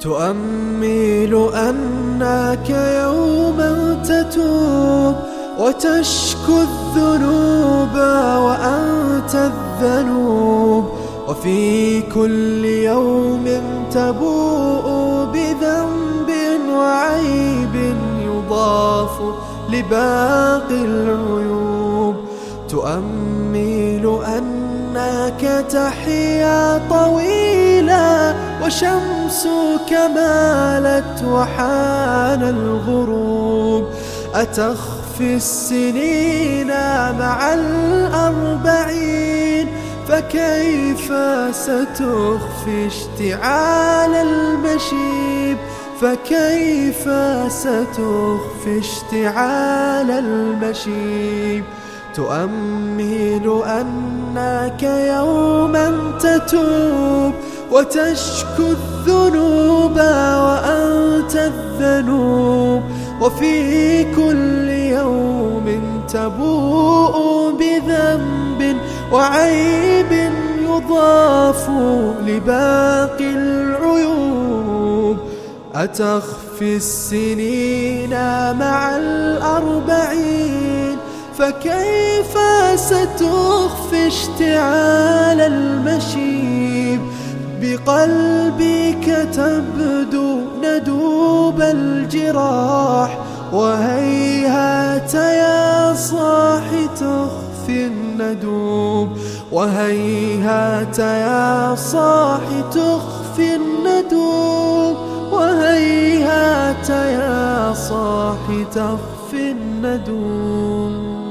تؤمل أنك يوما تتوب وتشكو الذنوب وأنت الذنوب وفي كل يوم تبوء بذنب وعيب يضاف لباقي العيوب تؤمل أنك تحيا طويلا وشمسك مالت وحان الغروب. أتخفي السنين مع الأربعين؟ فكيف ستخفي اشتعال المشيب؟ فكيف ستخفي اشتعال المشيب؟ تؤمل أنك يوما تتوب وتشكو الذنوب وأنت الذنوب وفي كل يوم تبوء بذنب وعيب يضاف لباقي العيوب. أتخفي السنين مع الأربعين فكيف ستخفي اشتعال المشيب؟ بقلبك تبدو ندوب الجراح وهيهات يا صاح تخفي الندوب. وهيهات يا صاح تخفي الندوب. وهيهات يا صاح تخفي الندوب.